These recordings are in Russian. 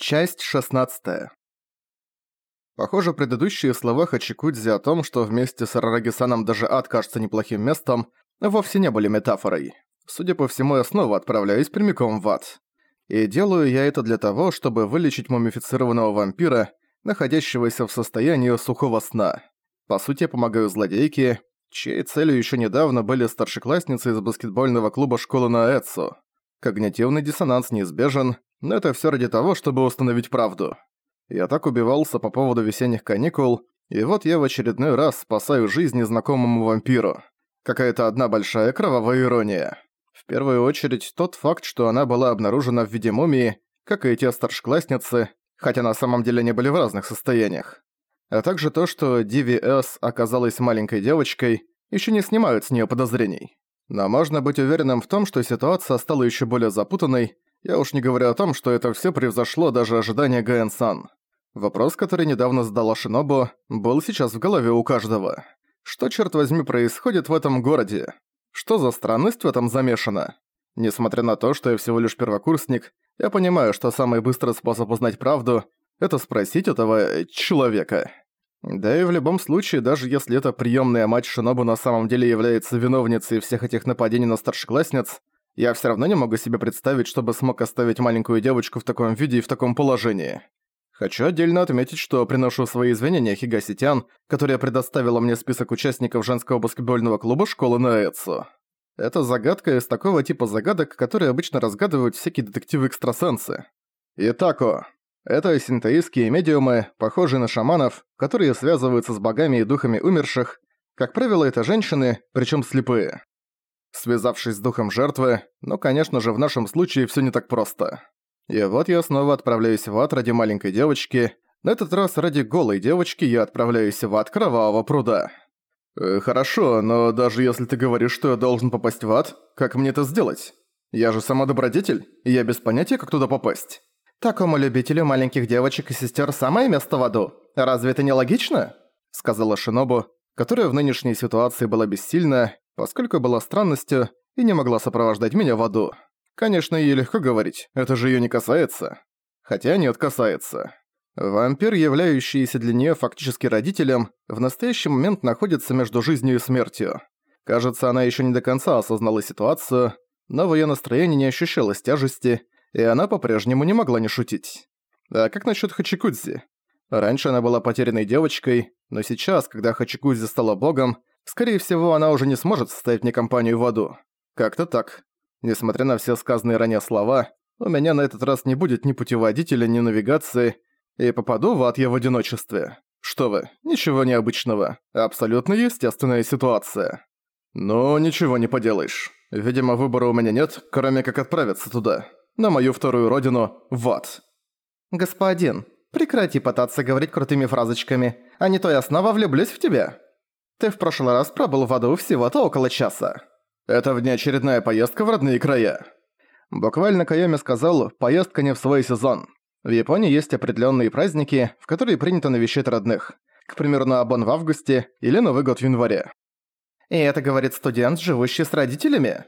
Часть 16. Похоже, предыдущие слова Хачикудзи о том, что вместе с Арарагисаном даже ад кажется неплохим местом, вовсе не были метафорой. Судя по всему, я снова отправляюсь прямиком в ад. И делаю я это для того, чтобы вылечить мумифицированного вампира, находящегося в состоянии сухого сна. По сути, я помогаю злодейке, чьей целью еще недавно были старшеклассницы из баскетбольного клуба школы на Эцу. Когнитивный диссонанс неизбежен, но это все ради того, чтобы установить правду. Я так убивался по поводу весенних каникул, и вот я в очередной раз спасаю жизнь незнакомому вампиру. Какая-то одна большая кровавая ирония. В первую очередь, тот факт, что она была обнаружена в виде мумии, как и те старшеклассницы, хотя на самом деле они были в разных состояниях. А также то, что DVS оказалась маленькой девочкой, еще не снимают с нее подозрений. Но можно быть уверенным в том, что ситуация стала еще более запутанной, я уж не говорю о том, что это все превзошло даже ожидания Гаэн-сан. Вопрос, который недавно задала Шинобу, был сейчас в голове у каждого. Что, черт возьми, происходит в этом городе? Что за странность в этом замешана? Несмотря на то, что я всего лишь первокурсник, я понимаю, что самый быстрый способ узнать правду – это спросить этого э, человека. Да и в любом случае, даже если эта приемная мать Шинобу на самом деле является виновницей всех этих нападений на старшеклассниц, я все равно не могу себе представить, чтобы смог оставить маленькую девочку в таком виде и в таком положении. Хочу отдельно отметить, что приношу свои извинения Хигаситян, которая предоставила мне список участников женского баскетбольного клуба школы на Эцу. Это загадка из такого типа загадок, которые обычно разгадывают всякие детективы-экстрасенсы. Итако. Это синтоистские медиумы, похожие на шаманов, которые связываются с богами и духами умерших. Как правило, это женщины, причем слепые связавшись с духом жертвы, но, конечно же, в нашем случае все не так просто. И вот я снова отправляюсь в ад ради маленькой девочки. На этот раз ради голой девочки я отправляюсь в ад Кровавого пруда. Э, хорошо, но даже если ты говоришь, что я должен попасть в ад, как мне это сделать? Я же сама добродетель, и я без понятия, как туда попасть. Такому любителю маленьких девочек и сестер самое место в аду. Разве это не логично? Сказала Шинобу, которая в нынешней ситуации была бессильна, поскольку была странностью и не могла сопровождать меня в аду. Конечно, ей легко говорить, это же её не касается. Хотя нет, касается. Вампир, являющийся для неё фактически родителем, в настоящий момент находится между жизнью и смертью. Кажется, она ещё не до конца осознала ситуацию, но в её настроении не ощущалось тяжести, и она по-прежнему не могла не шутить. А как насчёт Хачикудзи? Раньше она была потерянной девочкой, но сейчас, когда Хачикудзи стала богом, Скорее всего, она уже не сможет составить мне компанию в аду. Как-то так. Несмотря на все сказанные ранее слова, у меня на этот раз не будет ни путеводителя, ни навигации, и попаду в ад я в одиночестве. Что вы, ничего необычного. Абсолютно естественная ситуация. Но ничего не поделаешь. Видимо, выбора у меня нет, кроме как отправиться туда. На мою вторую родину, в ад. «Господин, прекрати пытаться говорить крутыми фразочками, а не то я снова влюблюсь в тебя». Ты в прошлый раз пробыл в аду всего-то около часа. Это внеочередная поездка в родные края. Буквально Кайоми сказал, поездка не в свой сезон. В Японии есть определенные праздники, в которые принято навещать родных. К примеру, на Абон в августе или Новый год в январе. И это говорит студент, живущий с родителями?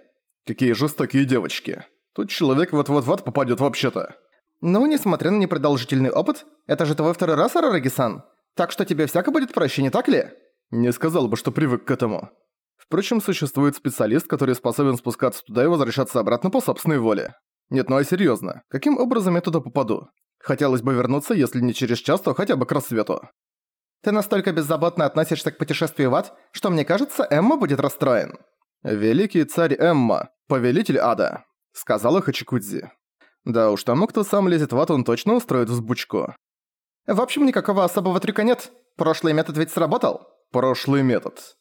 Какие жестокие девочки. Тут человек вот-вот в ад попадет вообще-то. Ну, несмотря на непродолжительный опыт, это же твой второй раз, Арараги-сан. Так что тебе всяко будет проще, не так ли? Не сказал бы, что привык к этому. Впрочем, существует специалист, который способен спускаться туда и возвращаться обратно по собственной воле. Нет, ну а серьёзно, каким образом я туда попаду? Хотелось бы вернуться, если не через час, то хотя бы к рассвету. Ты настолько беззаботно относишься к путешествию в ад, что мне кажется, Эмма будет расстроен. Великий царь Эмма, повелитель ада, сказала Хачикудзи. Да уж, тому, кто сам лезет в ад, он точно устроит взбучку. В общем, никакого особого трюка нет. Прошлый метод ведь сработал. Прошлый метод.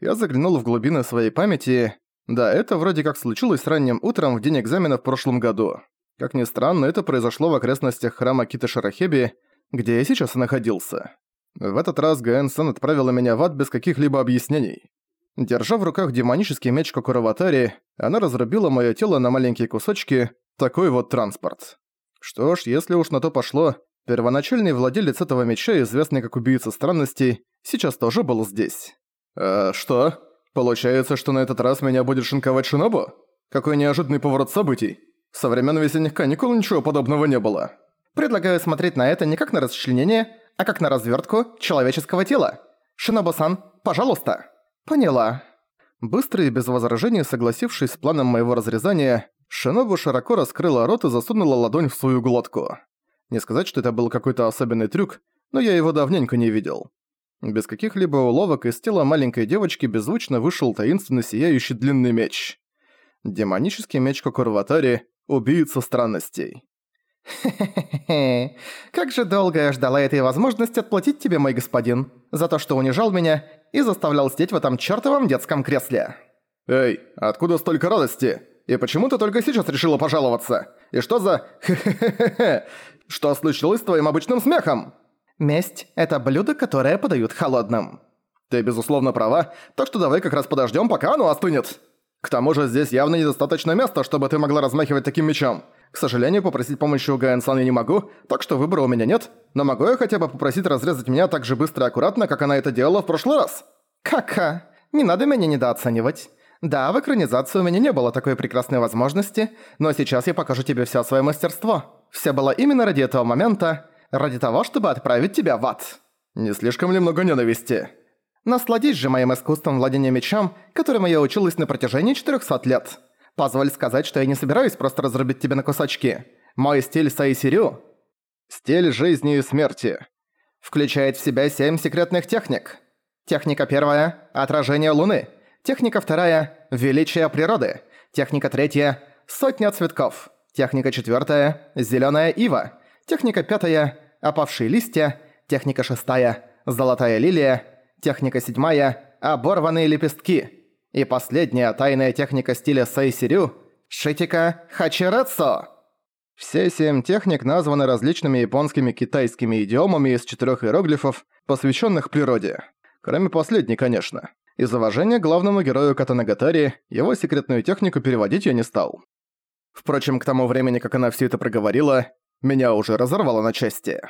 Я заглянул в глубины своей памяти. Да, это вроде как случилось ранним утром в день экзамена в прошлом году. Как ни странно, это произошло в окрестностях храма Кита Шарахеби, где я сейчас и находился. В этот раз Гаэн-сан отправила меня в ад без каких-либо объяснений. Держа в руках демонический меч Кокураватари, она разрубила моё тело на маленькие кусочки, такой вот транспорт. Что ж, если уж на то пошло, первоначальный владелец этого меча, известный как убийца странностей, сейчас тоже был здесь. «А что? Получается, что на этот раз меня будет шинковать Шинобу? Какой неожиданный поворот событий. Со времен весенних каникул ничего подобного не было. Предлагаю смотреть на это не как на расчленение, а как на развертку человеческого тела. Шинобу-сан, пожалуйста. Поняла. Быстро и без возражений согласившись с планом моего разрезания, Шинобу широко раскрыла рот и засунула ладонь в свою глотку. Не сказать, что это был какой-то особенный трюк, но я его давненько не видел. Без каких-либо уловок из тела маленькой девочки беззвучно вышел таинственно сияющий длинный меч. Демонический меч Кокурватари — убийца странностей. Хе-хе-хе. Как же долго я ждала этой возможности отплатить тебе, мой господин, за то, что унижал меня и заставлял сидеть в этом чертовом детском кресле. Эй, откуда столько радости? И почему ты только сейчас решила пожаловаться? И что за... хе-хе-хе-хе? Что случилось с твоим обычным смехом? Месть – это блюдо, которое подают холодным. Ты, безусловно, права, так что давай как раз подождем, пока оно остынет. К тому же здесь явно недостаточно места, чтобы ты могла размахивать таким мечом. К сожалению, попросить помощи у Гаэн-сан я не могу, так что выбора у меня нет, но могу я хотя бы попросить разрезать меня так же быстро и аккуратно, как она это делала в прошлый раз? Кака, не надо меня недооценивать. Да, в экранизации у меня не было такой прекрасной возможности, но сейчас я покажу тебе все свое мастерство. Все было именно ради этого момента, ради того, чтобы отправить тебя в ад. Не слишком ли много ненависти? Насладись же моим искусством владения мечом, которому я училась на протяжении 400 лет. Позволь сказать, что я не собираюсь просто разрубить тебя на кусочки. Мой стиль Сайсирю – стиль жизни и смерти. Включает в себя семь секретных техник. Техника первая – отражение Луны. Техника вторая – величие природы. Техника третья – сотня цветков. Техника четвертая – зеленая ива. Техника пятая – опавшие листья. Техника шестая – золотая лилия. Техника седьмая – оборванные лепестки. И последняя тайная техника стиля Сайсирю – Шитика Хачирацо. Все семь техник названы различными японскими китайскими идиомами из четырех иероглифов, посвященных природе. Кроме последней, конечно. Из уважения главному герою Катанагатари, его секретную технику переводить я не стал. Впрочем, к тому времени, как она все это проговорила, меня уже разорвало на части.